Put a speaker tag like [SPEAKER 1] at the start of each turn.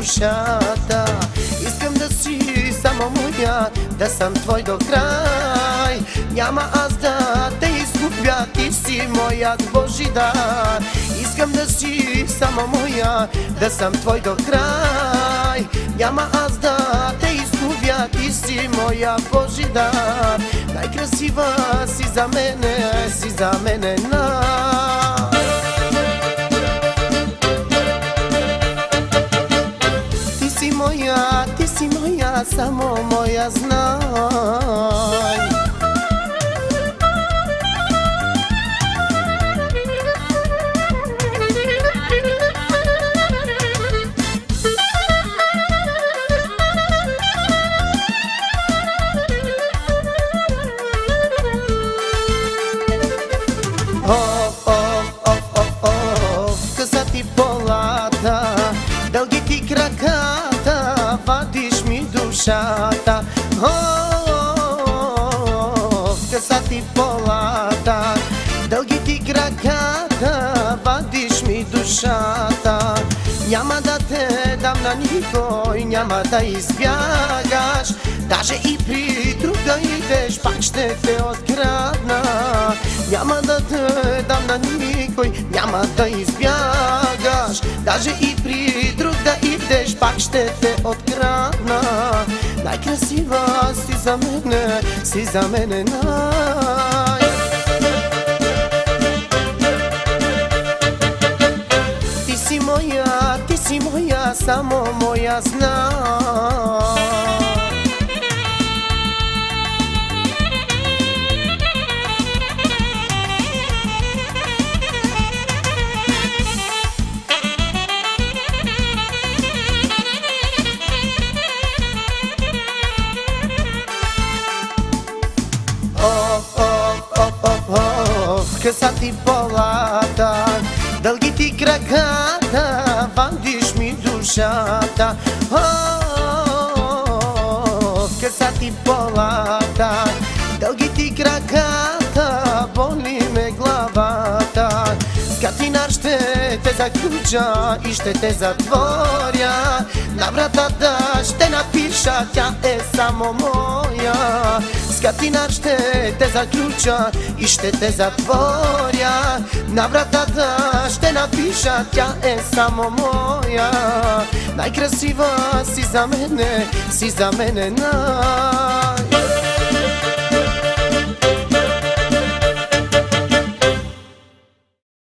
[SPEAKER 1] душата да Искам да си само моја, да сам твој до крај. Няма аз да те изгубя, ти си мојат Божидар Искам да си само моја, да сам твој до крај. Няма аз да те изгубя, ти си моја Божидар Најкрасива си за мене, си за мене на ja samo moja znaj. Of, of, of, of, of, kazati polata, da li ti душата. О, къса ти полата, дълги ти краката, вадиш ми душата. Няма да те дам на никой, няма да избягаш Даже и при друг да идеш, пак ще те открадна Няма да те дам на никой, няма да избягаш Даже и при друг да идеш, пак ще те открадна. Най-красива си за мене, си за мене най Ти си моја, ти си моја, само моја знаш къса ти полата, дълги ти краката, вандиш ми душата. О, къса ти полата, дълги ти краката, боли ме главата. Скатинар ще те заключа и ще те затворя На вратата ще напиша, тя е само моя Скатина ще те заключа и ще те затворя. На вратата ще напиша, тя е само моя. Най-красива си за мене, си за мене най